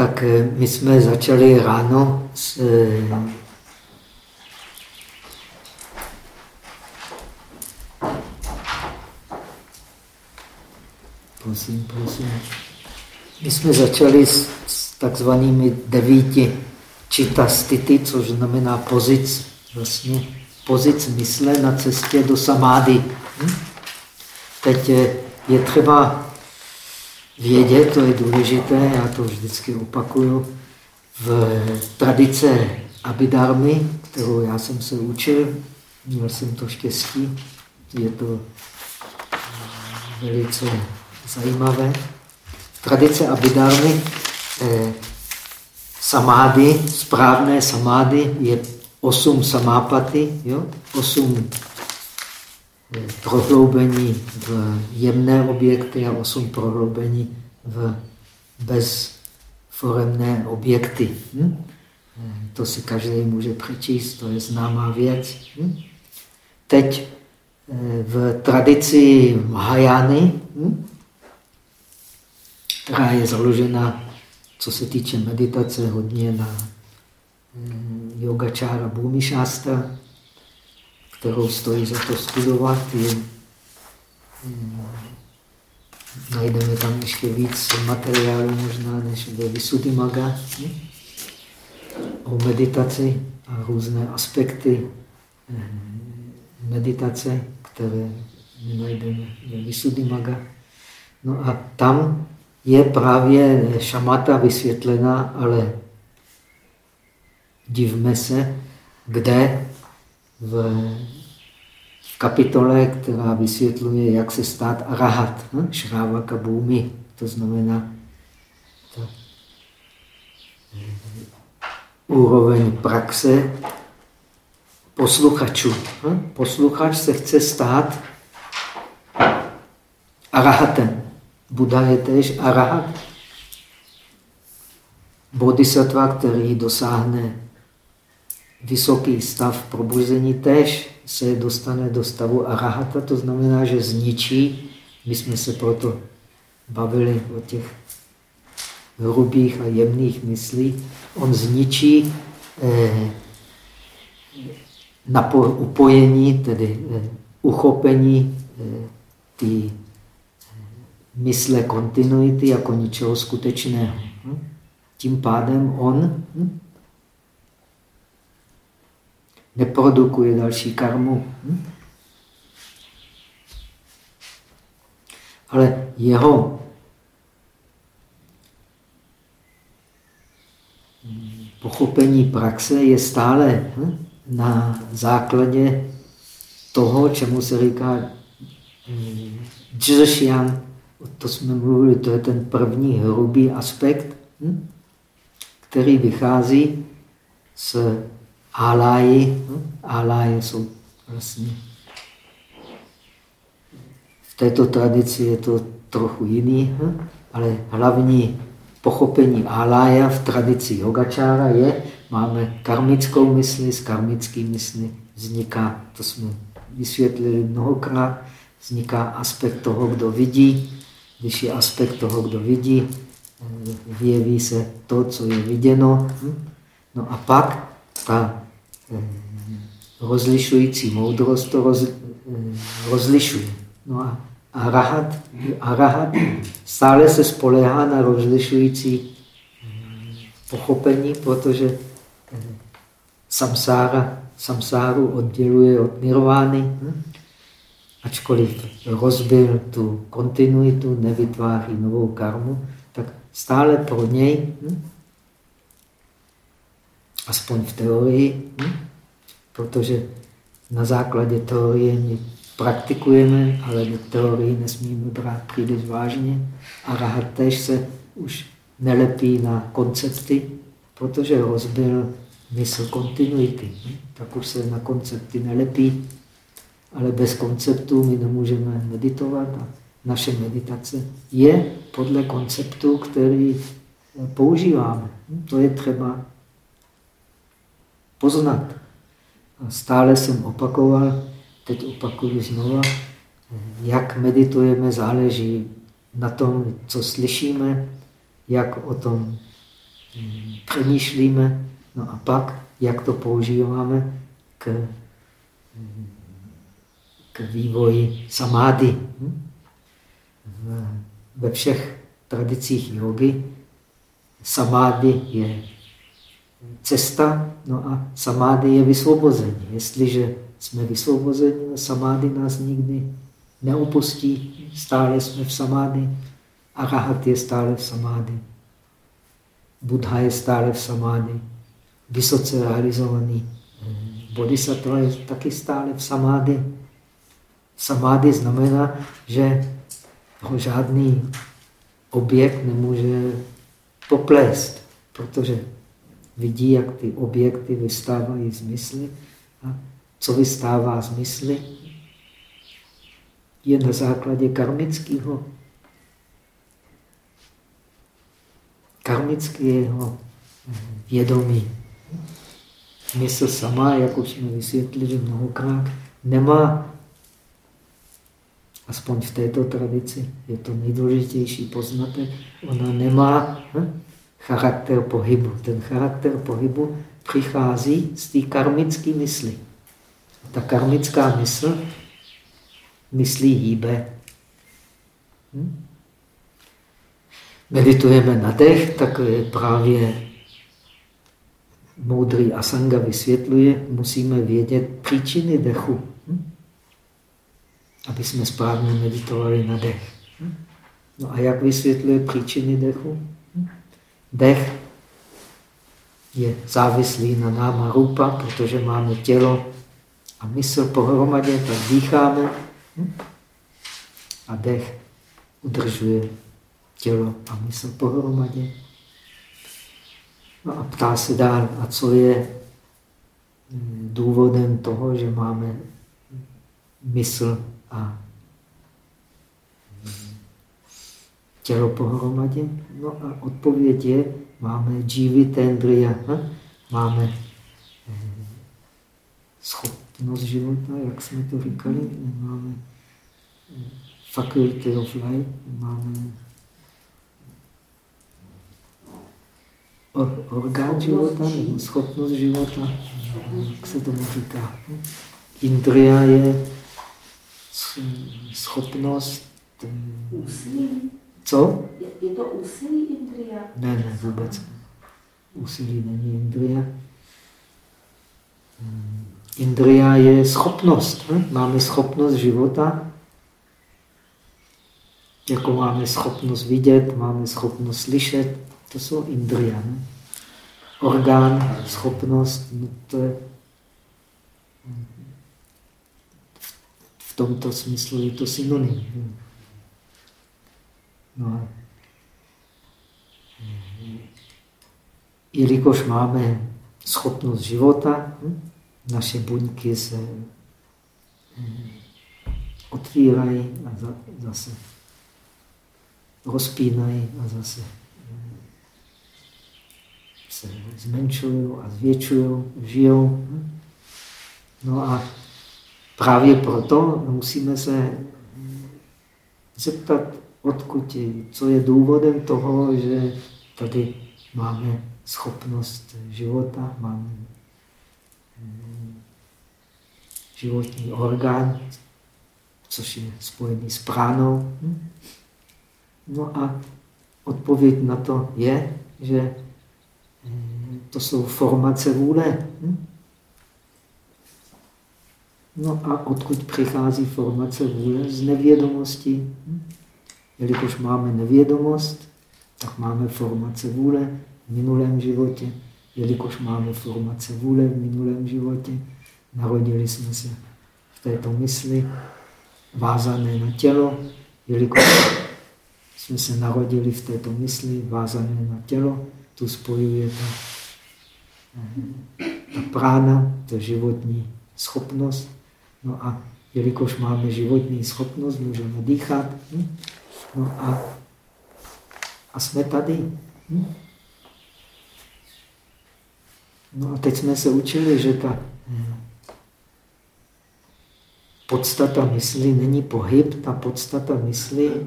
tak eh, my jsme začali ráno s eh, Prosím, prosím. My jsme začali s, s takzvanými devíti čitastity, což znamená pozic, vlastně pozic mysle na cestě do samády. Hm? Teď je, je třeba vědět, to je důležité, já to vždycky opakuju, v tradice Abhidharmy, kterou já jsem se učil, měl jsem to štěstí, je to velice zajímavé. V tradice Abhidharmy eh, samády, správné samády je osm samápaty, jo? osm prohloubení v jemné objekty a osm prohloubení v bezforemné objekty. Hm? Eh, to si každý může přečíst, to je známá věc. Hm? Teď eh, v tradici Mahajány, hm? která je založena, co se týče meditace, hodně na mm, yogačára Bhumi Shastra, kterou stojí za to studovat. Je, najdeme tam ještě víc materiálu možná než ve hm? o meditaci a různé aspekty mm, meditace, které najdeme ve Visuddhimaga. No a tam je právě šamata vysvětlena, ale divme se, kde v, kapitole, která vysvětluje, jak se stát arahat, hm? šrávaka bůmy, to znamená ta úroveň praxe posluchačů. Hm? Posluchač se chce stát arahatem. Buddha je tež arahat. Bodhisattva, který dosáhne vysoký stav probuzení, tež se dostane do stavu arahata, to znamená, že zničí. My jsme se proto bavili o těch hrubých a jemných myslí. On zničí eh, upojení, tedy eh, uchopení eh, ty mysle kontinuity jako ničeho skutečného. Hm? Tím pádem on hm? Neprodukuje další karmu. Hm? Ale jeho pochopení praxe je stále na základě toho, čemu se říká Džršian to jsme mluvili, to je ten první hrubý aspekt, hm? který vychází z áláji. Hm? Áláje jsou vlastně... V této tradici je to trochu jiný, hm? ale hlavní pochopení álája v tradici yogačára je, máme karmickou mysli, z karmické mysli vzniká, to jsme vysvětlili mnohokrát, vzniká aspekt toho, kdo vidí, když je aspekt toho, kdo vidí, vyjeví se to, co je viděno. No a pak ta eh, rozlišující moudrost to roz, eh, rozlišuje. No a arahat, arahat stále se spolehá na rozlišující eh, pochopení, protože samsára, samsáru odděluje od nirvány ačkoliv rozbil tu kontinuitu, nevytváří novou karmu, tak stále pro něj, hm, aspoň v teorii, hm, protože na základě teorie my praktikujeme, ale teorii nesmíme brát příliš vážně. A rahat tež se už nelepí na koncepty, protože rozbil mysl kontinuity. Hm, tak už se na koncepty nelepí ale bez konceptu my nemůžeme meditovat a naše meditace je podle konceptu, který používáme. To je třeba poznat. A stále jsem opakoval, teď opakuju znova, jak meditujeme, záleží na tom, co slyšíme, jak o tom přemýšlíme, no a pak, jak to používáme k, k vývoji samády. Ve všech tradicích jogy samády je cesta, no a samády je vysvobození. Jestliže jsme vysvobozeni, no samády nás nikdy neopustí, stále jsme v samády, arahat je stále v samády, Buddha je stále v samády, vysoce realizovaný bodhisattva je taky stále v samády. Samády znamená, že ho žádný objekt nemůže poplést, protože vidí, jak ty objekty vystávají z mysli. A co vystává z mysli, je na základě karmického. Karmického vědomí. Mysl sama, jak už jsme vysvětlili mnohokrát, nemá, aspoň v této tradici, je to nejdůležitější poznatek, ona nemá hm, charakter pohybu. Ten charakter pohybu přichází z té karmické mysli. Ta karmická mysl myslí hýbe. Hm? Meditujeme na dech, tak právě moudrý Asanga vysvětluje, musíme vědět příčiny dechu, hm? aby jsme správně meditovali na dech. Hm? No a jak vysvětluje příčiny dechu? Dech je závislý na náma rupa, protože máme tělo a mysl pohromadě, tak dýcháme a dech udržuje tělo a mysl pohromadě. No a ptá se dál, a co je důvodem toho, že máme mysl a tělo pohromadě? No a odpověď je, máme tendria, hm? máme eh, schopnost života, jak jsme to říkali, máme eh, faculty of life, máme or, orgán života nebo schopnost života, jak se tomu říká. Indria je schopnost... Úsilí. Co? Je, je to úsilí indria? Ne, ne, vůbec. Úsilí není indria. Indria je schopnost. Hm? Máme schopnost života, jako máme schopnost vidět, máme schopnost slyšet, to jsou indria. Ne? Orgán, schopnost, no to je v tomto smyslu je to synonym. No. Jelikož máme schopnost života, hm, naše buňky se hm, otvírají a zase rozpínají a zase se zmenšují a zvětšují, žijou. No a právě proto musíme se zeptat, odkud je, co je důvodem toho, že tady máme schopnost života, máme mm, životní orgán, což je spojený s pránou. No a odpověď na to je, že to jsou formace vůle. No a odkud přichází formace vůle? Z nevědomosti. Jelikož máme nevědomost, tak máme formace vůle v minulém životě. Jelikož máme formace vůle v minulém životě, narodili jsme se v této mysli, vázané na tělo, jelikož jsme se narodili v této mysli, vázané na tělo, tu spojuje ta, ta prána, ta životní schopnost. No a jelikož máme životní schopnost, můžeme dýchat. Hm? No a, a jsme tady. Hm? No a teď jsme se učili, že ta hm, podstata mysli není pohyb, ta podstata mysli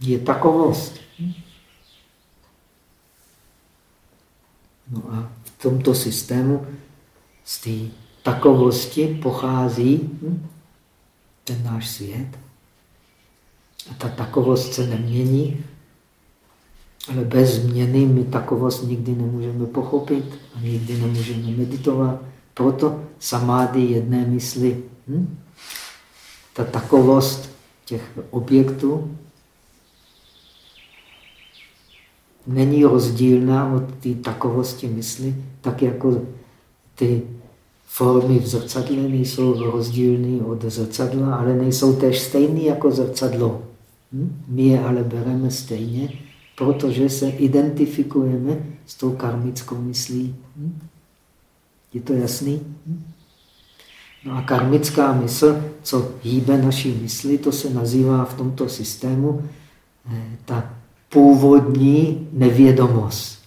je takovost. Hm? No a v tomto systému z té takovosti pochází hm, ten náš svět. Ta takovost se nemění, ale bez změny my takovost nikdy nemůžeme pochopit a nikdy nemůžeme meditovat. Proto samády jedné mysli. Hm? Ta takovost těch objektů není rozdílná od té takovosti mysli, tak jako ty formy v zrcadle nejsou rozdílné od zrcadla, ale nejsou tež stejné jako zrcadlo. My je ale bereme stejně, protože se identifikujeme s tou karmickou myslí. Je to jasný? No a karmická mysl, co hýbe naší mysli, to se nazývá v tomto systému eh, ta původní nevědomost.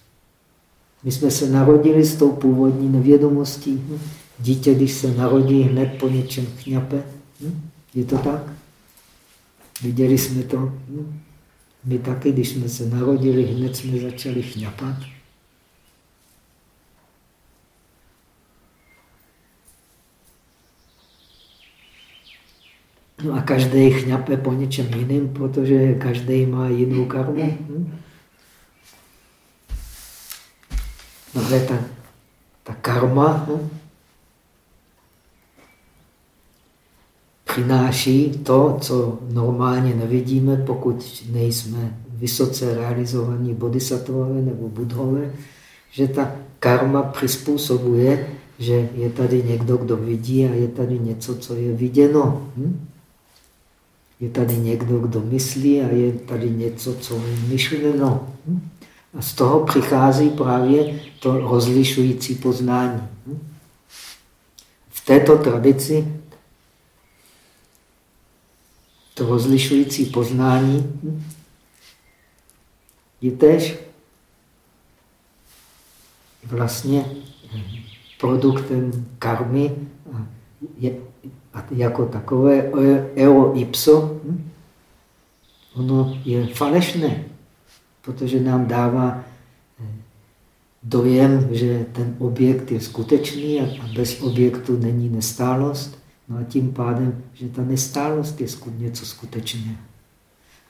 My jsme se narodili s tou původní nevědomostí. Dítě, když se narodí, hned po něčem chňape. Je to tak? Viděli jsme to? My taky, když jsme se narodili, hned jsme začali chňapat. No a každý chňape po něčem jiným, protože každý má jinou karmu. Hm? No ale ta, ta karma hm? Přináší to, co normálně nevidíme, pokud nejsme vysoce realizovaní bodhisattvové nebo budhové, že ta karma přizpůsobuje, že je tady někdo, kdo vidí a je tady něco, co je viděno. Hm? Je tady někdo, kdo myslí a je tady něco, co je myšleno. Hm? A z toho přichází právě to rozlišující poznání. Hm? V této tradici to rozlišující poznání je tež vlastně produktem karmy je a jako takové eo ipso, ono je falešné, protože nám dává eh, dojem, že ten objekt je skutečný a bez objektu není nestálost. No a tím pádem, že ta nestálost je něco skutečného.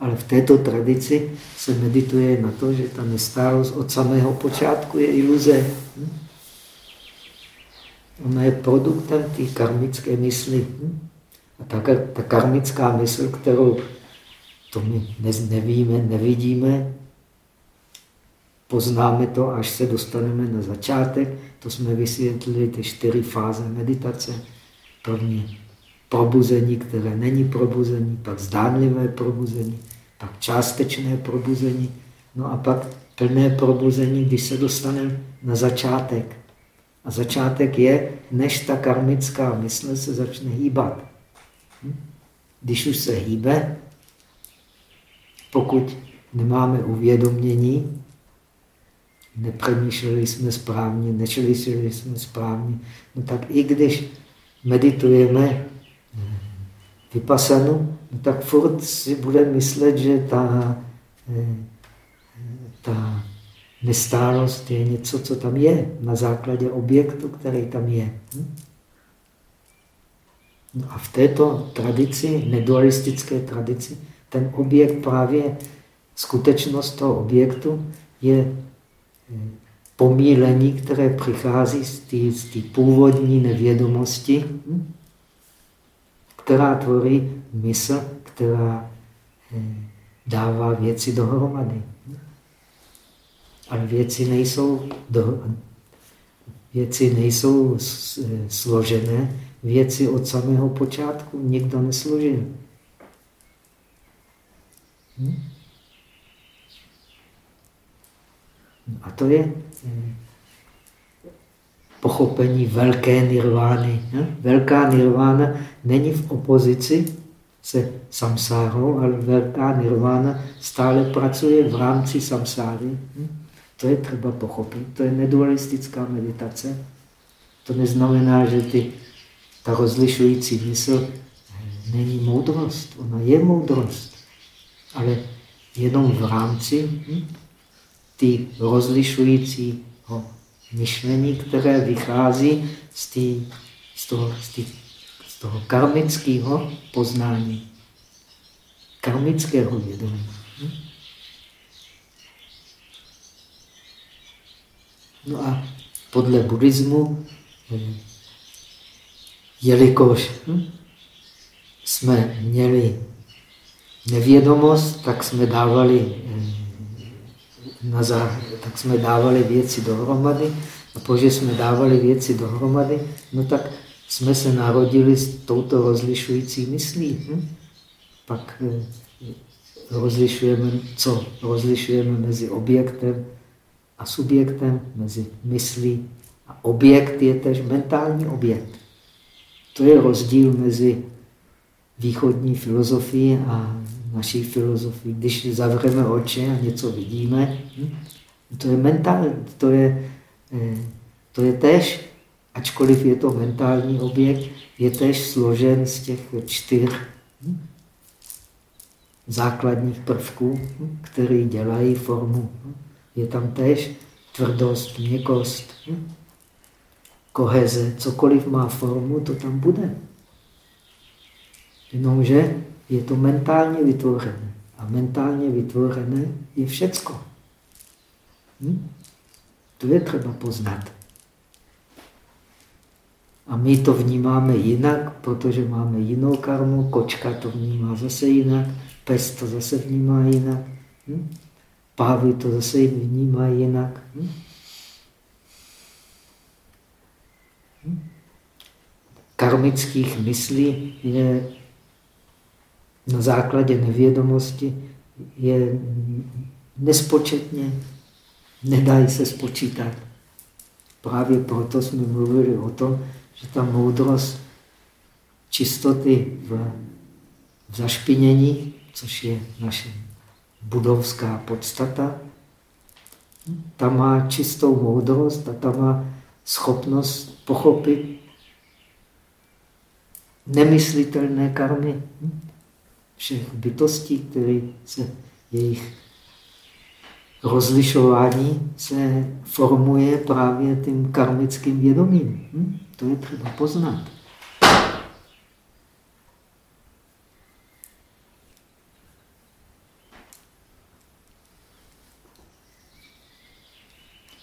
Ale v této tradici se medituje na to, že ta nestálost od samého počátku je iluze. Hm? Ona je produktem té karmické mysli. Hm? A ta, ta karmická mysl, kterou to my nevíme, nevidíme, poznáme to, až se dostaneme na začátek. To jsme vysvětlili ty čtyři fáze meditace. První probuzení, které není probuzení, pak zdánlivé probuzení, pak částečné probuzení, no a pak plné probuzení, když se dostaneme na začátek. A začátek je, než ta karmická mysl se začne hýbat. Hm? Když už se hýbe, pokud nemáme uvědomění, nepřemýšleli jsme správně, nečelili jsme správně, no tak i když meditujeme vypasanu, tak furt si bude myslet, že ta, eh, ta nestálost je něco, co tam je, na základě objektu, který tam je. Hm? No a v této tradici, nedualistické tradici, ten objekt právě, skutečnost toho objektu je eh, pomílení, které přichází z té původní nevědomosti, která tvoří mysl, která eh, dává věci dohromady. Ale věci nejsou, do, věci nejsou složené, věci od samého počátku nikdo nesložil. Hm? A to je eh, pochopení velké nirvány. Velká nirvána není v opozici se samsárou, ale velká nirvána stále pracuje v rámci samsáry. Hm? To je třeba pochopit. To je nedualistická meditace. To neznamená, že ty, ta rozlišující mysl není moudrost. Ona je moudrost. Ale jenom v rámci hm, ty rozlišujícího myšlení, které vychází z, tý, z, toho, z, tý, z toho karmického poznání, karmického vědomí. No a podle buddhismu, jelikož jsme měli nevědomost, tak jsme dávali, eh, na zá, tak jsme dávali věci dohromady a protože jsme dávali věci dohromady, no tak jsme se narodili s touto rozlišující myslí. Hm? Pak eh, rozlišujeme, co? Rozlišujeme mezi objektem a subjektem, mezi myslí a objekt je tež mentální objekt. To je rozdíl mezi východní filozofii a naší filozofii. Když zavřeme oči a něco vidíme, hm, to je mentální, to je, eh, to je tež, ačkoliv je to mentální objekt, je tež složen z těch čtyř hm, základních prvků, hm, které dělají formu. Je tam tež tvrdost, měkost, koheze, cokoliv má formu, to tam bude. Jenomže je to mentálně vytvořené. A mentálně vytvořené je všecko. Hm? To je třeba poznat. A my to vnímáme jinak, protože máme jinou karmu, kočka to vnímá zase jinak, pes to zase vnímá jinak, hm? pávy to zase vnímá jinak. Hm? hm? Karmických myslí je na základě nevědomosti je nespočetně, nedají se spočítat. Právě proto jsme mluvili o tom, že ta moudrost čistoty v, v zašpinění, což je naše budovská podstata, ta má čistou moudrost a ta má schopnost pochopit nemyslitelné karmy všech bytostí, které se jejich rozlišování se formuje právě tím karmickým vědomím. Hm? To je třeba poznat.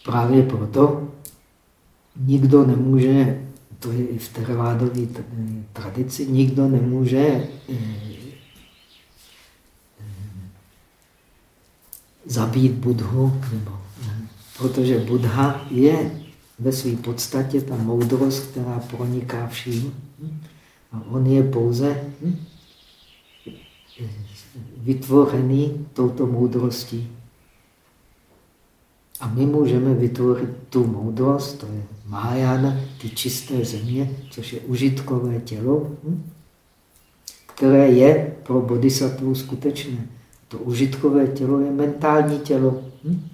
Právě proto nikdo nemůže, to je i v teravádové tradici, nikdo nemůže zabít Budhu, nebo, protože Buddha je ve své podstatě ta moudrost, která proniká vším. A on je pouze hm, vytvořený touto moudrostí. A my můžeme vytvořit tu moudrost, to je Mahajana, ty čisté země, což je užitkové tělo, hm, které je pro bodhisattvu skutečné. To užitkové tělo je mentální tělo. Hm?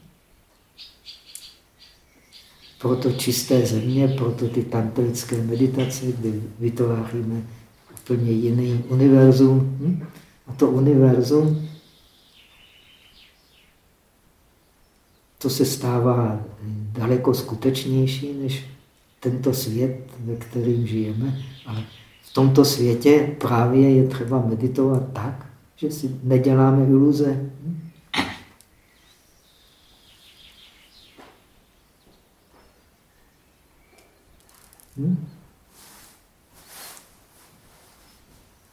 Proto čisté země, proto ty tantrické meditace, kdy vytváříme úplně jiný univerzum. Hm? A to univerzum, to se stává daleko skutečnější než tento svět, ve kterým žijeme. Ale v tomto světě právě je třeba meditovat tak, že si neděláme iluze. Hm?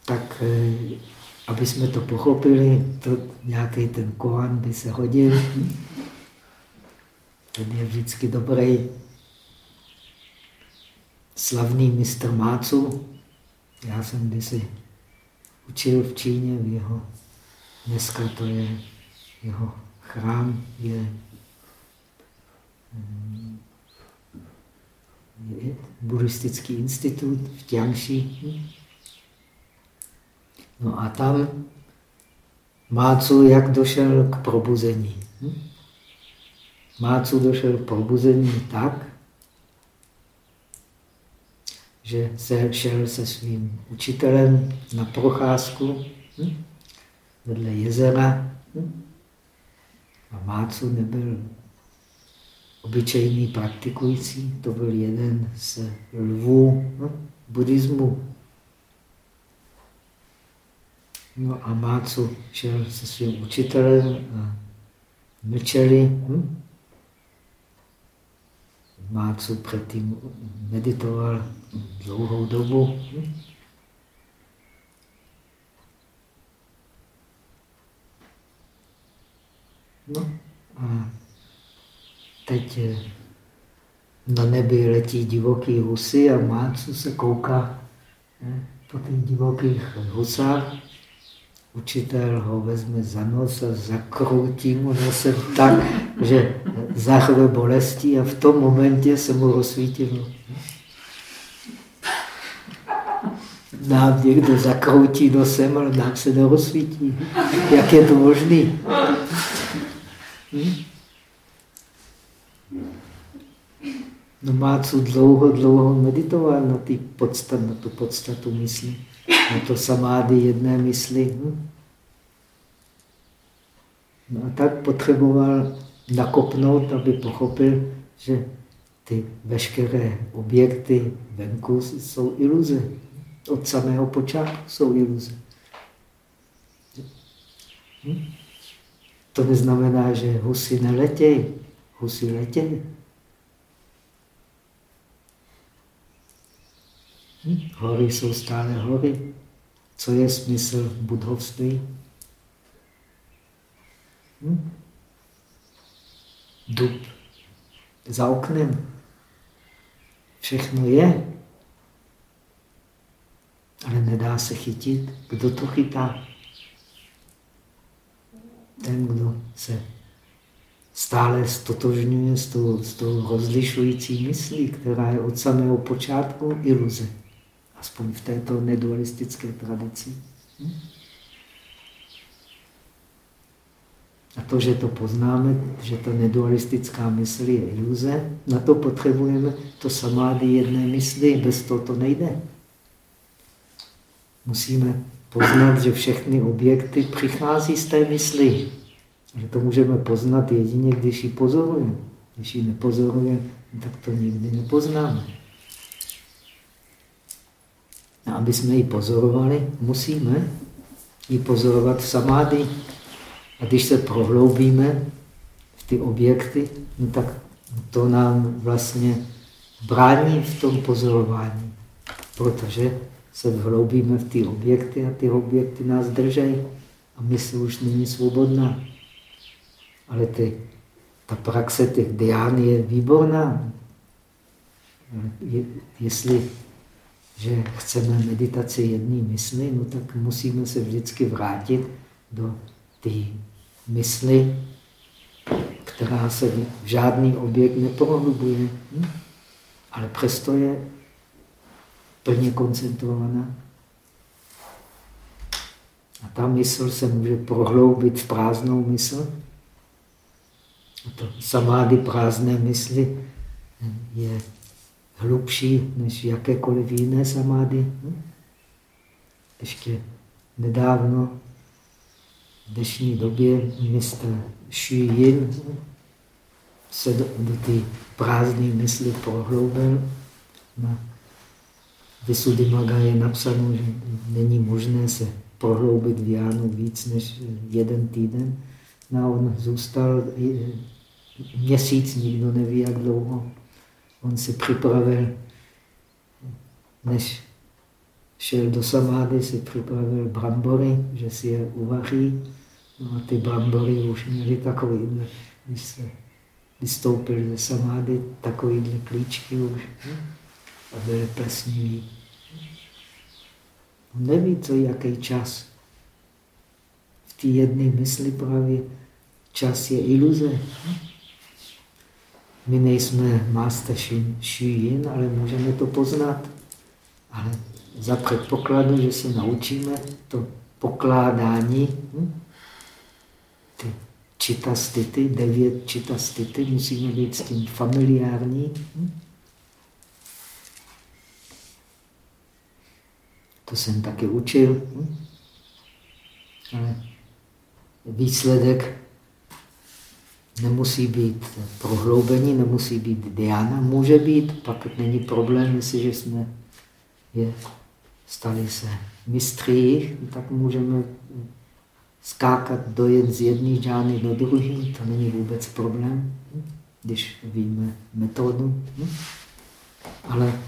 Tak, eh, aby jsme to pochopili, to nějaký ten kohan by se hodil. Ten je vždycky dobrý. Slavný mistr Mácu. Já jsem kdysi učil v Číně, v jeho, dneska to je jeho chrám, je, mm, je buddhistický institut v Tiangši. No a tam Mácu jak došel k probuzení. Mácu došel k probuzení tak, že se šel se svým učitelem na procházku hm? vedle jezera hm? a Mácu nebyl obyčejný praktikující, to byl jeden z lvů no, buddhismu. No a Mácu šel se svým učitelem a mlčeli. Hm? Mácu předtím meditoval dlouhou dobu. No a teď eh, na nebi letí divoký husy a Mácu se kouká eh, po těch divokých husách učitel ho vezme za nos a zakroutí mu nosem tak, že zahve bolestí a v tom momentě se mu rozsvítilo. Nám někdo zakroutí nosem, ale nám se nerozsvítí. Jak je to možné? Hm? No má co dlouho, dlouho meditoval na, ty podstat, na tu podstatu mysli na to samády jedné mysli. Hm? No a tak potřeboval nakopnout, aby pochopil, že ty veškeré objekty venku jsou iluze. Od samého počátku jsou iluze. Hm? To neznamená, že husy neletějí. Husy letějí. Hm? Hory jsou stále hory. Co je smysl budhovství? Hm? Dub za oknem. Všechno je, ale nedá se chytit. Kdo to chytá? Ten, kdo se stále stotožňuje s tou, s tou rozlišující myslí, která je od samého počátku iluze aspoň v této nedualistické tradici. Hm? A to, že to poznáme, že ta nedualistická mysl je iluze, na to potřebujeme to samády jedné mysli, bez toho to nejde. Musíme poznat, že všechny objekty přichází z té mysli. Že to můžeme poznat jedině, když ji pozorujeme. Když ji nepozorujeme, tak to nikdy nepoznáme. A aby jsme ji pozorovali, musíme ji pozorovat v samády. A když se prohloubíme v ty objekty, no tak to nám vlastně brání v tom pozorování, protože se vhloubíme v ty objekty a ty objekty nás drží a mysl už není svobodná. Ale ty, ta praxe těch dián je výborná. Je, jestli že chceme meditaci jedné mysli, no tak musíme se vždycky vrátit do té mysli, která se v žádný objekt neprohlubuje, hm? ale přesto je plně koncentrovaná. A ta mysl se může prohloubit v prázdnou mysl. A to samády prázdné mysli je hlubší než jakékoliv jiné samády. Ještě nedávno, v dnešní době, mistr Xu Yin se do, do té prázdné mysli prohloubil. Na Vysuddhimaga je napsáno, že není možné se prohloubit v Jánu víc než jeden týden. No on zůstal měsíc, nikdo neví, jak dlouho on si připravil, než šel do samády, si připravil brambory, že si je uvaří. No a ty brambory už měly takový, když se vystoupil ze samády, takovýhle klíčky už? A byly plesnivý. On neví, co jaký čas. V té jedné mysli právě čas je iluze. My nejsme master Yin, ale můžeme to poznat. Ale za předpokladu, že se naučíme to pokládání, hm? ty čitastity, devět čitastity, musíme být s tím familiární. Hm? To jsem taky učil. Hm? Ale výsledek nemusí být prohloubení, nemusí být diana, může být, pak není problém, jestliže jsme je stali se mistří, tak můžeme skákat dojet z jedné žány do druhé, to není vůbec problém, když víme metodu. Ale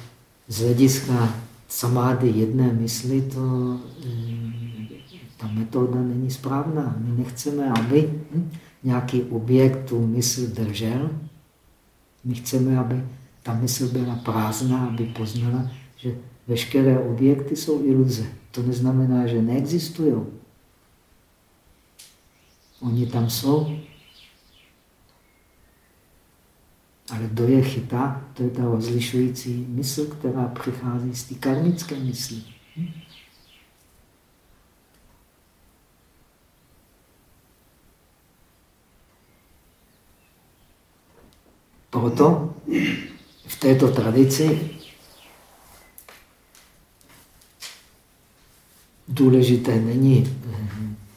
z hlediska samády jedné mysli, to, mm, ta metoda není správná. My nechceme, aby nějaký objekt tu mysl držel. My chceme, aby ta mysl byla prázdná, aby poznala, že veškeré objekty jsou iluze. To neznamená, že neexistují. Oni tam jsou. Ale kdo je chytá, to je ta rozlišující mysl, která přichází z té karmické mysli. Hm? Proto v této tradici důležité není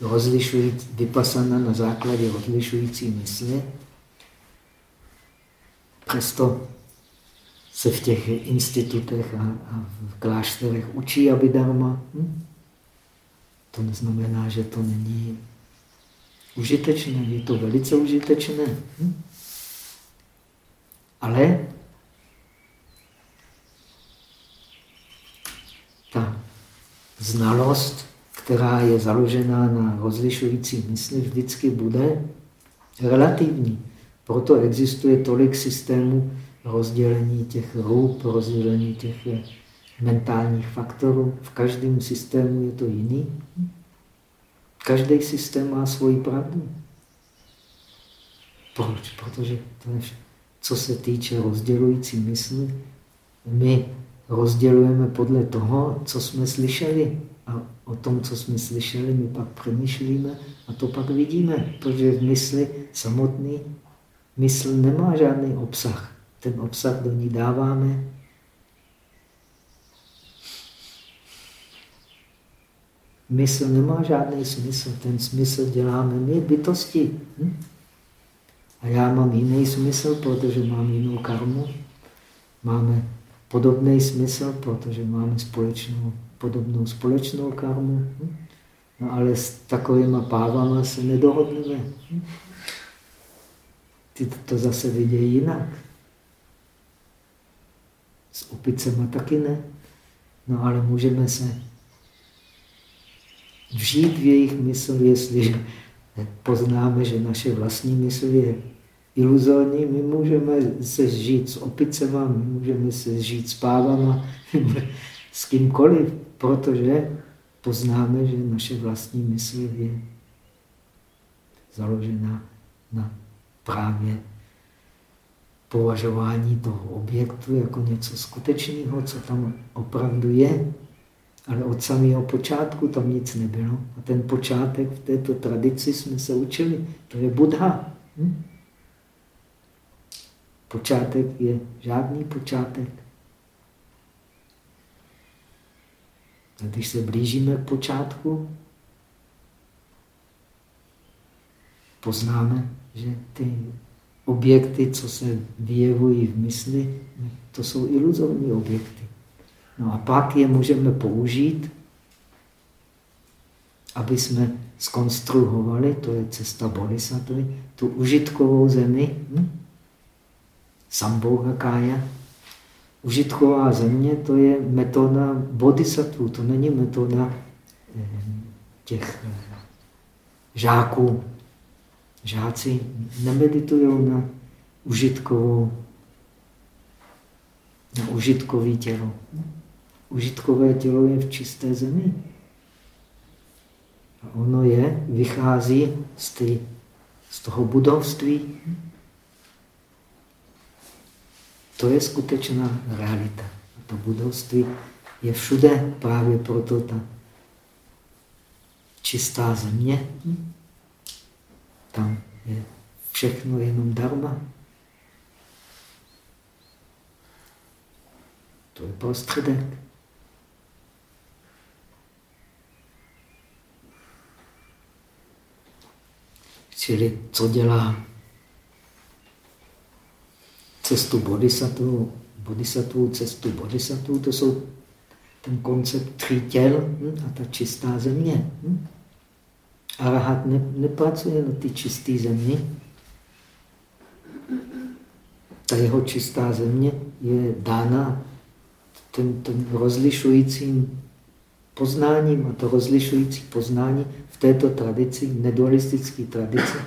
rozlišující, vypasana na základě rozlišující mysli, Přesto se v těch institutech a, a v klášterech učí abhidharma. Hm? To neznamená, že to není užitečné. Je to velice užitečné. Hm? Ale ta znalost, která je založená na rozlišující mysli, vždycky bude relativní. Proto existuje tolik systémů rozdělení těch růb, rozdělení těch eh, mentálních faktorů. V každém systému je to jiný. Každý systém má svoji pravdu. Proč? Protože to je, co se týče rozdělující mysli, my rozdělujeme podle toho, co jsme slyšeli. A o tom, co jsme slyšeli, my pak přemýšlíme a to pak vidíme, protože v mysli samotný Mysl nemá žádný obsah. Ten obsah do ní dáváme. Mysl nemá žádný smysl. Ten smysl děláme my, bytosti. Hm? A já mám jiný smysl, protože mám jinou karmu. Máme podobný smysl, protože máme společnou, podobnou společnou karmu. Hm? No ale s takovýma pávama se nedohodneme. Hm? Ty to zase vidějí jinak. S opicema taky ne. No ale můžeme se vžít v jejich mysl, jestliže poznáme, že naše vlastní mysl je iluzorní, my můžeme se žít s opicema, my můžeme se žít s pávama, s kýmkoliv, protože poznáme, že naše vlastní mysl je založena na právě považování toho objektu jako něco skutečného, co tam opravdu je. Ale od samého počátku tam nic nebylo. A ten počátek v této tradici jsme se učili. To je Buddha. Hm? Počátek je žádný počátek. A když se blížíme k počátku, poznáme, že ty objekty, co se vyjevují v mysli, to jsou iluzorní objekty. No a pak je můžeme použít, aby jsme skonstruovali, to je cesta bodhisattva, tu užitkovou zemi, hm? Sambhoga Užitková země, to je metoda bodhisattva, to není metoda eh, těch eh, žáků Žáci nemeditují na užitkovou, na užitkový tělo. Užitkové tělo je v čisté zemi. A ono je, vychází z, ty, z toho budovství. To je skutečná realita. A to budovství je všude právě proto ta čistá země. Tam je všechno jenom darma. To je prostředek. Čili co dělá cestu bodhisattva, bodhisattva, cestu bodhisattva, to jsou ten koncept tří těl hm, a ta čistá země. Hm. Arahat ne, nepracuje na ty čisté země. Ta jeho čistá země je dána ten, ten rozlišujícím poznáním a to rozlišující poznání v této tradici, nedualistické tradici,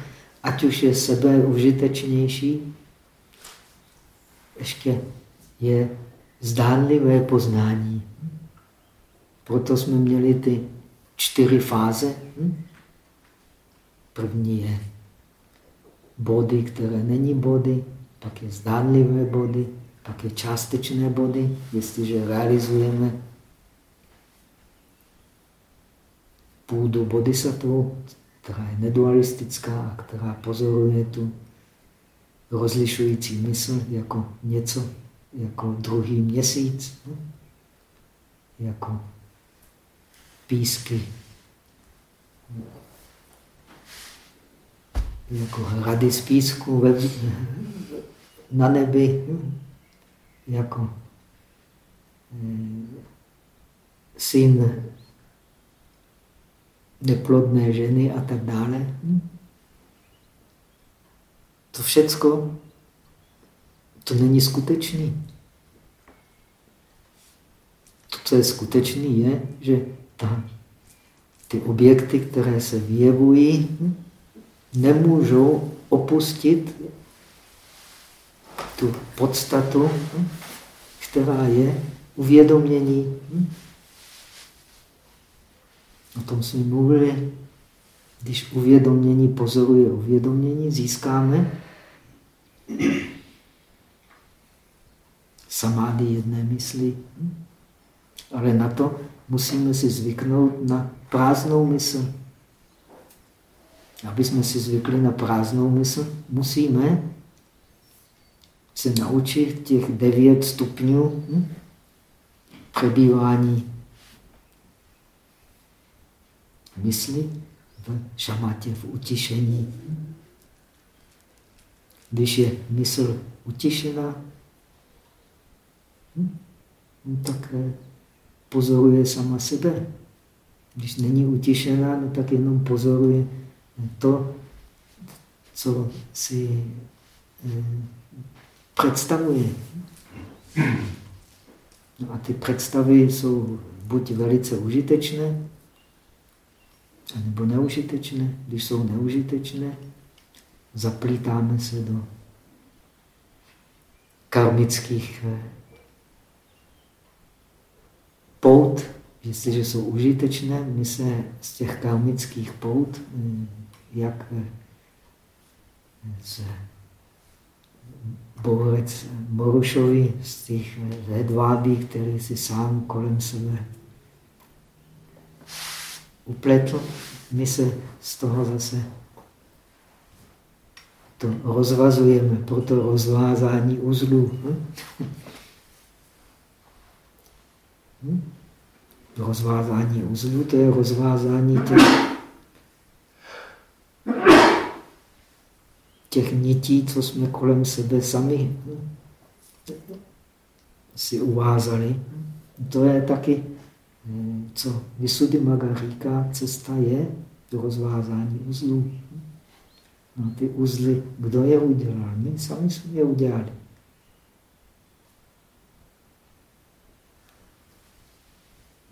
ať už je sebe užitečnější, ještě je zdánlivé poznání. Proto jsme měli ty čtyři fáze. První je body, které není body, pak je zdánlivé body, pak je částečné body, jestliže realizujeme půdu bodhisattva, která je nedualistická a která pozoruje tu rozlišující mysl jako něco, jako druhý měsíc, jako písky, jako hrady z písku na nebi, jako eh, syn neplodné ženy a tak dále. To všecko, to není skutečný. To, co je skutečný, je, že ta, ty objekty, které se vyjevují, nemůžou opustit tu podstatu, která je uvědomění. O tom jsme mluvili. Když uvědomění pozoruje uvědomění, získáme samády jedné mysli. Ale na to musíme si zvyknout na prázdnou mysl. Aby jsme si zvykli na prázdnou mysl, musíme se naučit těch devět stupňů hm, přebývání mysli v šamatě, v utišení. Když je mysl utišená, hm, no tak eh, pozoruje sama sebe. Když není utišená, no tak jenom pozoruje to, co si eh, představuje. No a ty představy jsou buď velice užitečné, nebo neužitečné. Když jsou neužitečné, zaplítáme se do karmických eh, pout. Jestliže jsou užitečné, my se z těch karmických pout, hm, jak z eh, bohorec Morušovi, z těch hedvábí, který si sám kolem sebe upletl, my se z toho zase to rozvazujeme, proto rozvázání uzlů. Hm? Hm? Rozvázání uzlů, to je rozvázání těch, těch nití, co jsme kolem sebe sami hm? si uvázali. To je taky co Maga říká, cesta je do rozvázání uzlů. No, ty uzly, kdo je udělal? My sami jsme je udělali.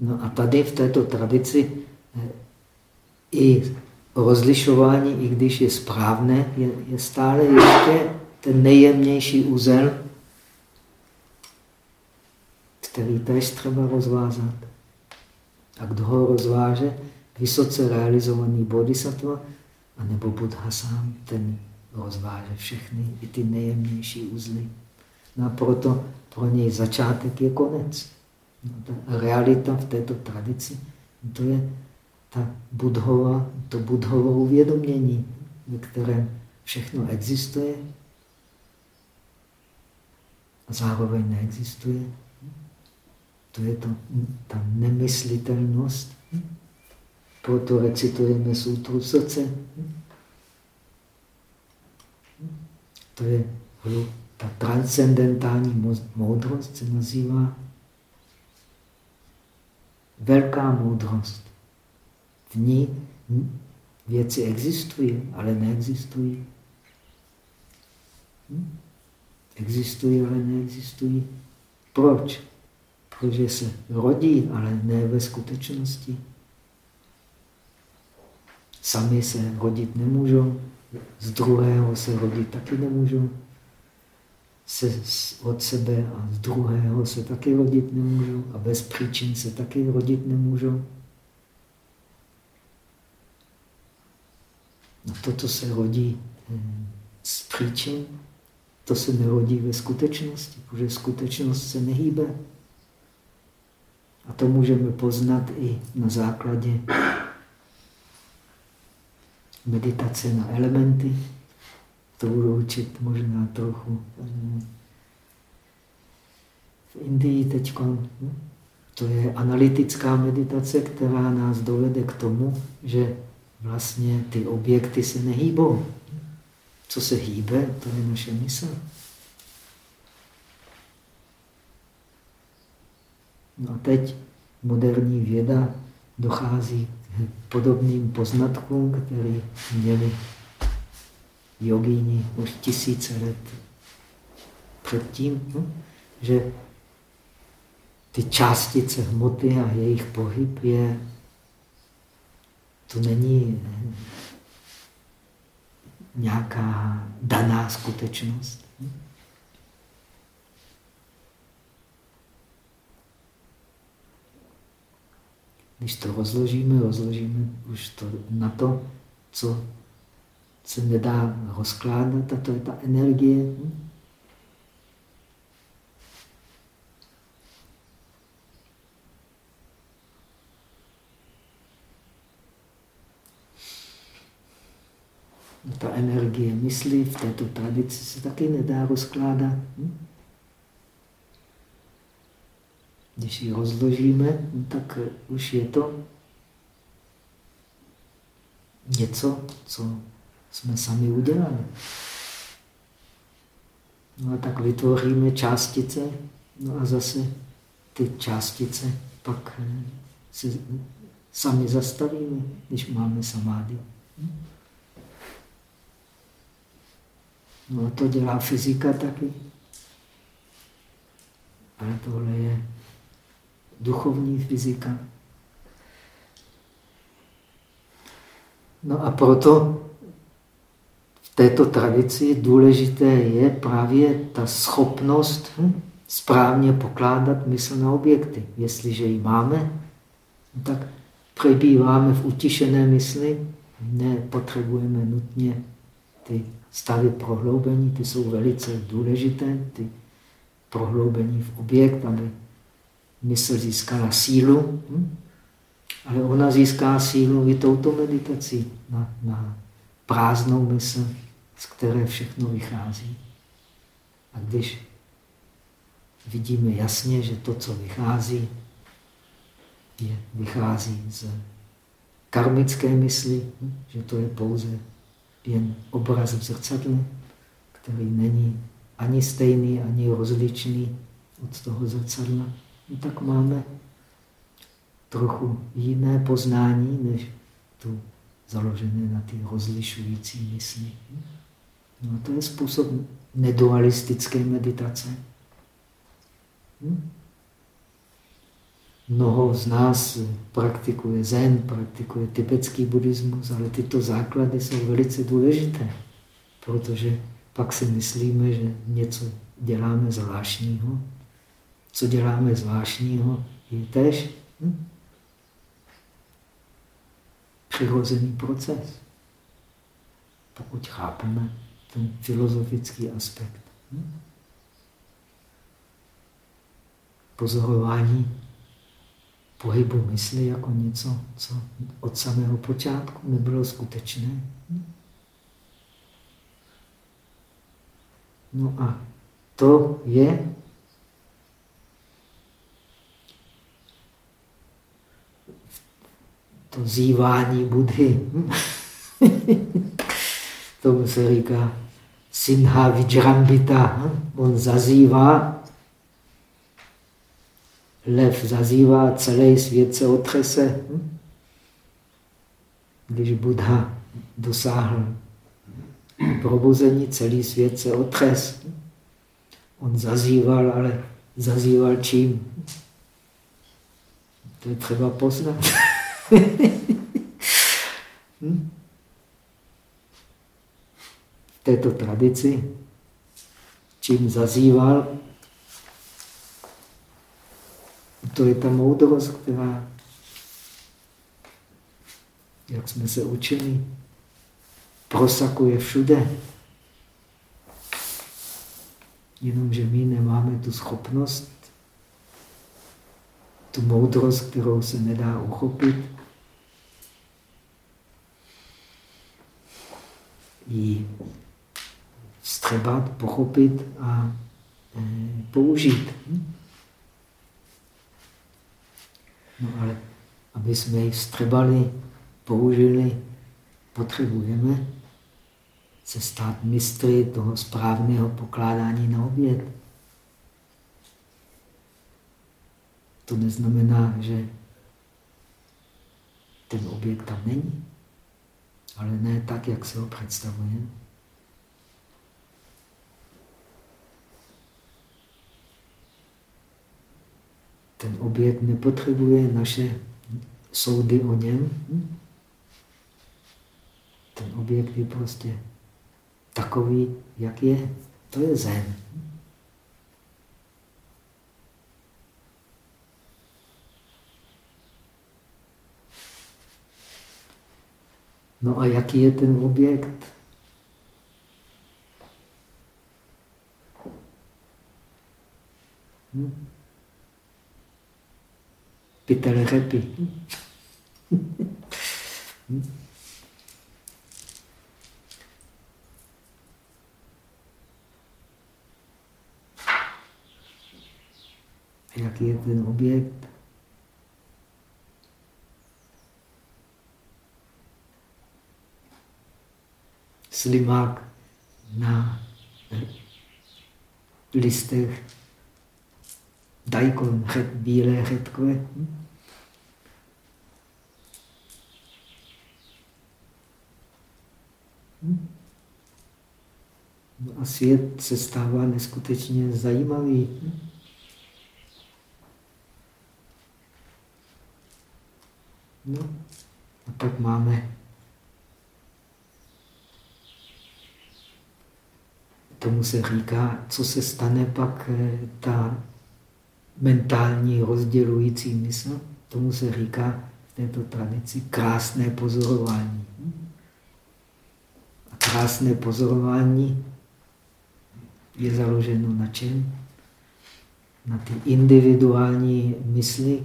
No a tady v této tradici eh, i rozlišování, i když je správné, je, je stále ještě ten nejjemnější úzel, který tež třeba rozvázat. A kdo ho rozváže? Vysoce realizovaný bodhisattva, anebo Buddha sám, ten rozváže všechny, i ty nejjemnější uzly. No a proto pro něj začátek je konec. Ta realita v této tradici, to je ta budhova, to budhovo uvědomění, ve kterém všechno existuje a zároveň neexistuje. To je to, ta nemyslitelnost. Proto recitujeme sutru srdce. To je ta transcendentální moudrost se nazývá velká moudrost. V ní věci existují, ale neexistují. Hm? Existují, ale neexistují. Proč? Protože se rodí, ale ne ve skutečnosti. Sami se rodit nemůžou, z druhého se rodit taky nemůžou, se od sebe a z druhého se taky rodit nemůžou a bez příčin se taky rodit nemůžou. No toto se rodí hm, z příčin, to se nerodí ve skutečnosti, protože skutečnost se nehýbe. A to můžeme poznat i na základě meditace na elementy. To budu učit možná trochu v Indii teď. To je analytická meditace, která nás dovede k tomu, že vlastně ty objekty se nehýbou. Co se hýbe, to je naše mysl. No a teď moderní věda dochází k podobným poznatkům, které měli jogíni už tisíce let předtím, no, že ty částice hmoty a jejich pohyb je, to není nějaká daná skutečnost. Když to rozložíme, rozložíme už to na to, co se nedá rozkládat, a to je ta energie. Ta energie mysli v této tradici se taky nedá rozkládat. Když ji rozložíme, tak už je to něco, co jsme sami udělali. No a tak vytvoříme částice, no a zase ty částice pak eh, se sami zastavíme, když máme samády. No a to dělá fyzika taky. Ale tohle je duchovní fyzika. No a proto této tradici důležité je právě ta schopnost hm, správně pokládat mysl na objekty. Jestliže ji máme, tak přebýváme v utišené mysli, nepotřebujeme nutně ty stavy prohloubení, ty jsou velice důležité, ty prohloubení v objekt, aby mysl získala sílu, hm? ale ona získá sílu i touto meditací na, na prázdnou mysl, z které všechno vychází. A když vidíme jasně, že to, co vychází, je, vychází z karmické mysli, že to je pouze jen obraz v zrcadle, který není ani stejný, ani rozličný od toho zrcadla, no tak máme trochu jiné poznání, než tu založené na ty rozlišující mysli. No to je způsob nedualistické meditace. Hm? Mnoho z nás praktikuje zen, praktikuje tibetský buddhismus, ale tyto základy jsou velice důležité, protože pak si myslíme, že něco děláme zvláštního. Co děláme zvláštního, je tež hm? Přirozený proces, pokud chápeme ten filozofický aspekt. Hm? Pozorování pohybu mysli jako něco, co od samého počátku nebylo skutečné. No a to je to zývání Budhy. Tomu se říká Sinha Vijrambita, on zazývá, lev zazývá, celý svět se otřese. Když Buddha dosáhl probuzení, celý svět se otřes. On zazýval, ale zazýval čím? To je třeba poznat. hm? V této tradici, čím zazýval, to je ta moudrost, která, jak jsme se učili, prosakuje všude. Jenomže my nemáme tu schopnost, tu moudrost, kterou se nedá uchopit, ji střebat, pochopit a e, použít. No ale aby jsme ji vstřebali, použili, potřebujeme se stát mistry toho správného pokládání na oběd. To neznamená, že ten objekt tam není, ale ne tak, jak se ho představuje. Ten objekt nepotřebuje naše soudy o něm. Ten objekt je prostě takový, jak je. To je zen. No a jaký je ten objekt? Hm? Pytel řepy. hm? jaký je ten objekt. Slimák na listech dajkon, řet, bílé řetkové. No a svět se stává neskutečně zajímavý. No, a pak máme tomu se říká, co se stane pak eh, ta mentální rozdělující mysl, tomu se říká v této tradici krásné pozorování. A krásné pozorování je založeno na čem? Na ty individuální mysli,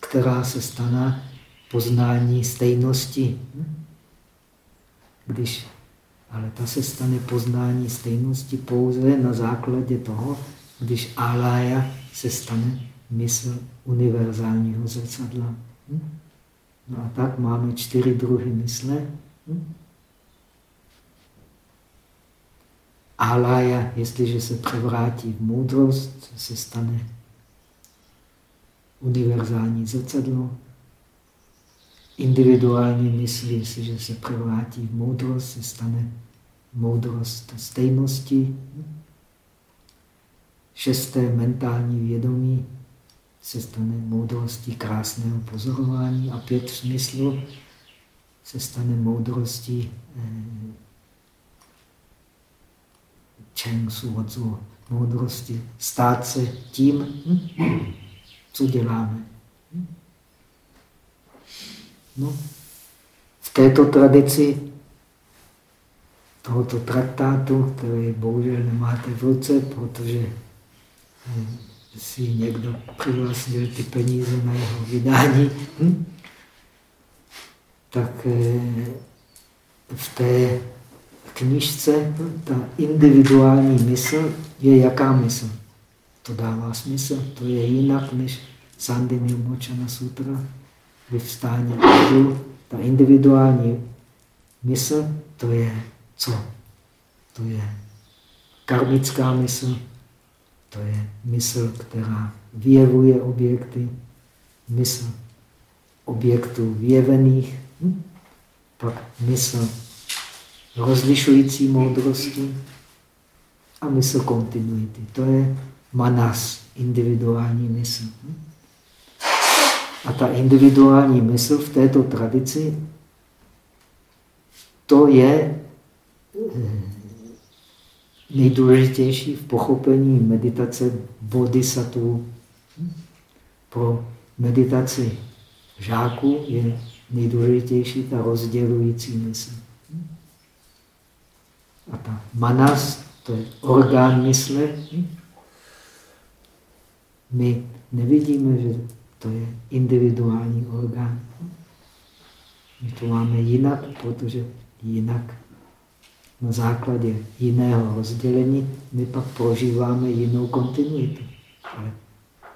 která se stane poznání stejnosti. Když, ale ta se stane poznání stejnosti pouze na základě toho, když alaya se stane mysl univerzálního zrcadla. No a tak máme čtyři druhy mysle. Alaya, jestliže se převrátí v moudrost, se stane univerzální zrcadlo individuální myslí, jestliže se převrátí v moudrost, se stane moudrost stejnosti. Šesté mentální vědomí se stane moudrostí krásného pozorování a pět smyslů se stane moudrostí eh, Cheng Su moudrosti stát se tím, co děláme. No, v této tradici tohoto traktátu, který bohužel nemáte v ruce, protože hm, si někdo přivlastnil ty peníze na jeho vydání, hm? tak eh, v té knižce ta individuální mysl je jaká mysl? To dává smysl, to je jinak než Sandini Močana Sutra vyvstání ta individuální mysl, to je co? to je karmická mysl, to je mysl, která vyjevuje objekty, mysl objektů vyjevených, hm? pak mysl rozlišující moudrosti a mysl kontinuity. To je manas, individuální mysl. Hm? A ta individuální mysl v této tradici, to je nejdůležitější v pochopení meditace bodhisattva. Pro meditaci žáků je nejdůležitější ta rozdělující mysl. A ta manas, to je orgán mysle. My nevidíme, že to je individuální orgán. My to máme jinak, protože jinak na základě jiného rozdělení my pak prožíváme jinou kontinuitu. Ale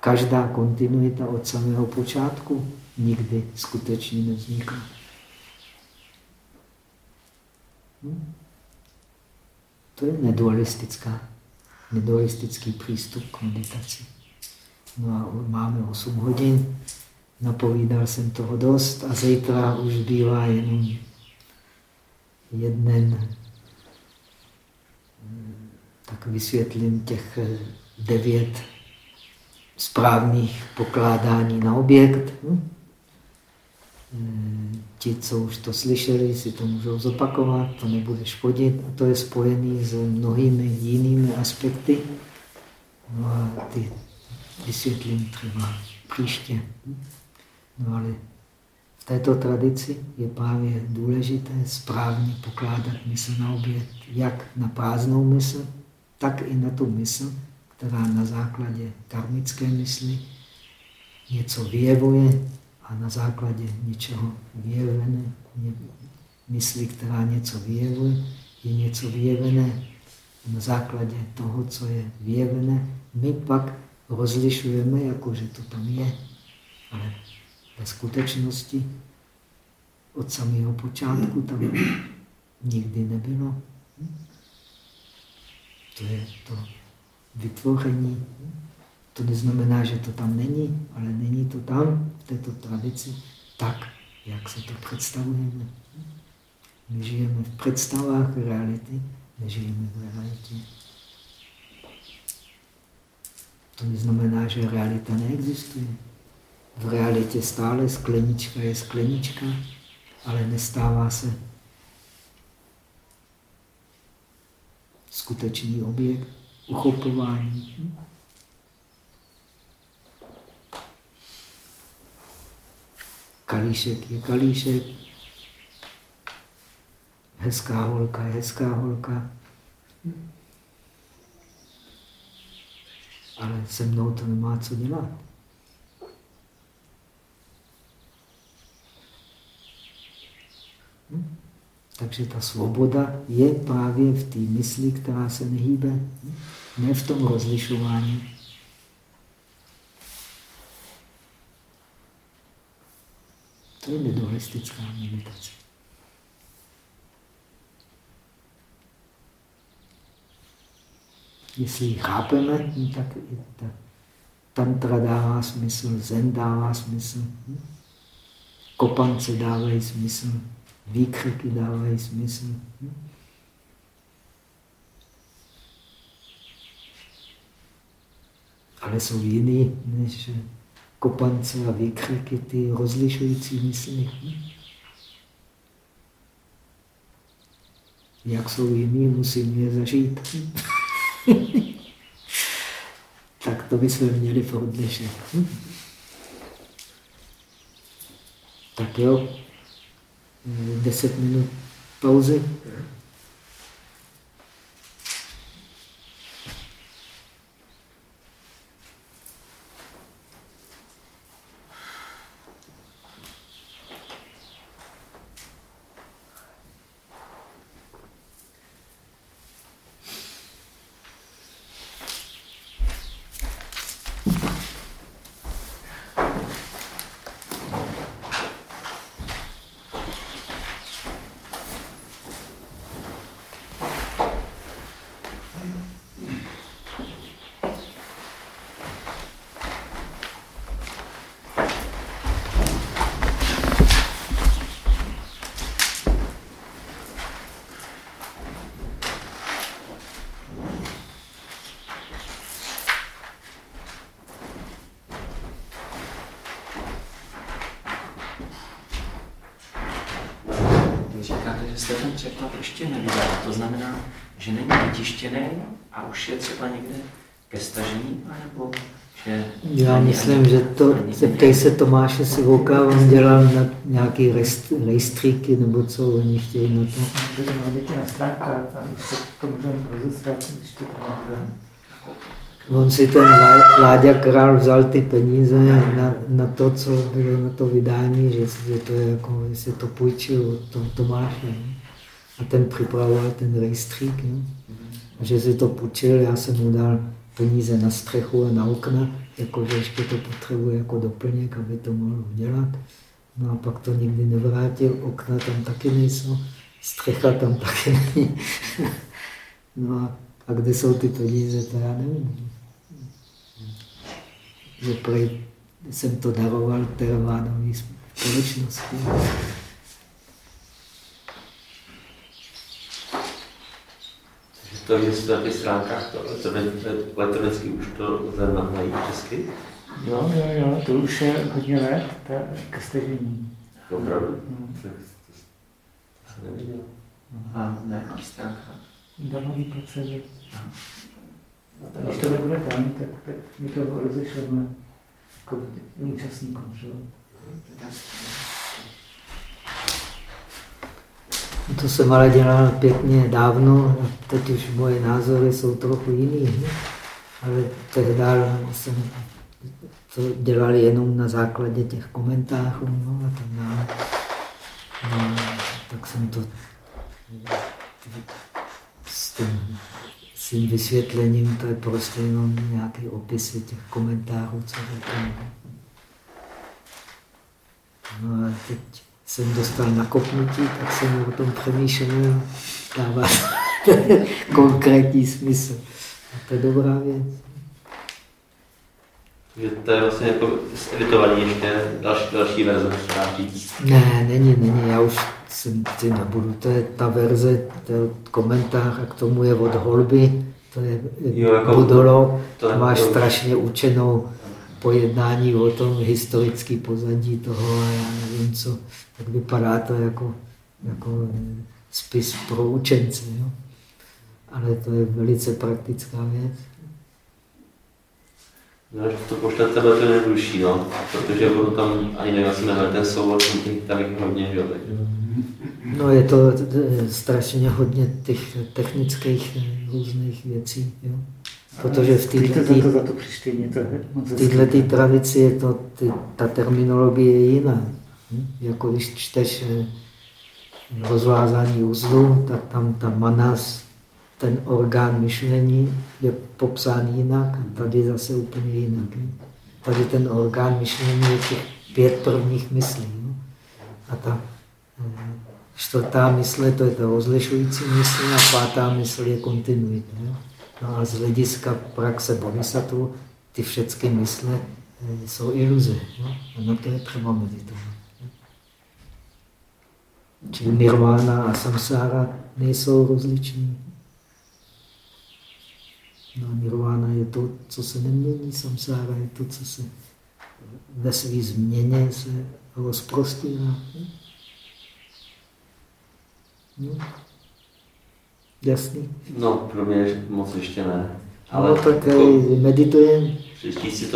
každá kontinuita od samého počátku nikdy skutečně nevzniká. Hm? To je nedualistická, nedualistický přístup k meditaci. No a máme 8 hodin, napovídal jsem toho dost a zítra už bývá jenom jeden, tak vysvětlím těch devět správných pokládání na objekt. Hm? Ti, co už to slyšeli, si to můžou zopakovat, to nebude škodit. A to je spojené s mnohými jinými aspekty. No a ty vysvětlím třeba příště. No ale v této tradici je právě důležité správně pokládat mysl na objekt, jak na prázdnou mysl, tak i na tu mysl, která na základě karmické mysli něco vyjevuje a na základě něčeho vyjevené, mysli, která něco vyjevuje, je něco vyjevené. Na základě toho, co je vyjevené, my pak rozlišujeme, jako že to tam je. Ale ve skutečnosti od samého počátku tam nikdy nebylo. To je to vytvoření. To neznamená, že to tam není, ale není to tam v této tradici tak, jak se to představujeme. My žijeme v představách reality, nežijeme v realitě. To neznamená, že realita neexistuje. V realitě stále sklenička je sklenička, ale nestává se skutečný objekt uchopování. Kalíšek je kalíšek, hezká holka je hezká holka. ale se mnou to nemá co dělat. Takže ta svoboda je právě v té mysli, která se nehýbe, hm? ne v tom rozlišování. To je nedualistická meditace. Jestli ji chápeme, tak i ta tantra dává smysl, zen dává smysl, kopance dávají smysl, výkřiky dávají smysl. Ale jsou jiný než kopance a výkřiky, ty rozlišující mysli. Jak jsou jiný, musím je zažít. tak to bychom měli pro dnešek. Hm? Tak jo, deset minut pauzy. Se ten překlad ještě nevydal. To znamená, že není vytištěný a už je třeba někde ke stažení, anebo že... Já ani, myslím, ani, že to, zeptej se Tomáše Sivoka, on dělal na nějaký rejstříky, nebo co oni chtějí na to. To být na stránkách a už se to můžeme rozesrat, když to On si ten Láďa Král vzal ty peníze na, na to, co bylo na to vydání, že, že to jako, že si to půjčil to, Tomáše. A ten připravoval ten rejstřík. Ne? Že si to půjčil, já jsem mu dal peníze na střechu a na okna, jakože ještě to potřebuje jako doplněk, aby to mohl udělat. No a pak to nikdy nevrátil, okna tam taky nejsou, střecha tam taky není. no a, a kde jsou ty peníze, to já nevím že prej jsem to daroval teravádové společnosti. To je na těch stránkách, to elektronicky už to lze najít česky? Jo, jo, jo, to už je hodně let ke stažení. Opravdu? Hmm. To jsem neviděl. A na jakých stránkách? Danový procesy. Když to nebude tam, tak, tak my to rozešleme jako účastníkům. To jsem ale dělal pěkně dávno, teď už moje názory jsou trochu jiný. Ale tehdy jsem to dělal jenom na základě těch komentářů no, a tak dále. No, tak jsem to s tím tím vysvětlením, to je prostě jenom nějaké opisy těch komentářů, co říkám. No a teď jsem dostal nakopnutí, tak jsem o tom přemýšlel, dává konkrétní smysl. A to je dobrá věc. Že to je vlastně jako editovaný ještě další, další verze. Ne, není, není, já už jsem ty nebudu. To je ta verze, to je komentář a k tomu je od holby, to je jo, jako, Budolo, to máš to... strašně učenou pojednání o tom historický pozadí toho a já nevím co, tak vypadá to jako, jako spis pro učence. Jo? Ale to je velice praktická věc. No, až to pošlete, bude to nejjednodušší, no. Protože budu tam ani nevím, asi nehle ten soubor, tam jich hodně, že No je to strašně hodně těch technických různých věcí, jo. Protože v této tradici je to, ty, ta terminologie je jiná. Hm? Jako když čteš eh, rozvázání uzlu, tak tam ta manas ten orgán myšlení je popsán jinak, tady zase úplně jinak. Tady ten orgán myšlení je těch pět prvních myslí. No? A ta eh, čtvrtá mysl, to je ta rozlišující mysl, a pátá mysl je kontinuita. No a z hlediska praxe bodhisattva ty všechny mysle eh, jsou iluze. No? A na to je třeba meditovat. Čili nirvana a samsára nejsou rozliční. No, nirvana je to, co se nemění, samsára je to, co se ve své změně se rozprostírá. No. Jasný? No, pro mě moc ještě ne. Ale no, tak jako, meditujeme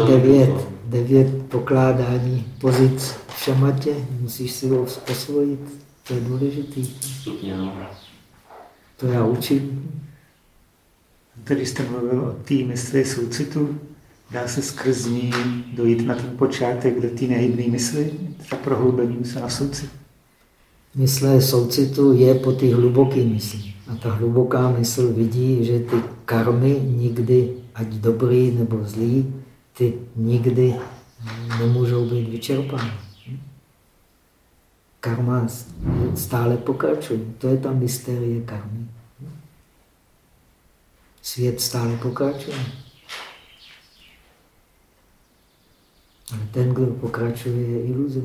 devět, devět pokládání pozic v šamatě, musíš si ho osvojit, to je důležitý. Stupně, no. To já učím. Tady jste mluvil o té mysli soucitu, dá se skrz ní dojít na ten počátek do té nehybné mysli, ta prohloubení se na soucit. Mysle soucitu je po té hluboké mysli. A ta hluboká mysl vidí, že ty karmy nikdy, ať dobrý nebo zlý, ty nikdy nemůžou být vyčerpány. Karma stále pokračuje. To je ta mystérie karmy. Svět stále pokračuje. Ale ten, kdo pokračuje, je iluze.